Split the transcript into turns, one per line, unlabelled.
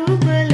aku belum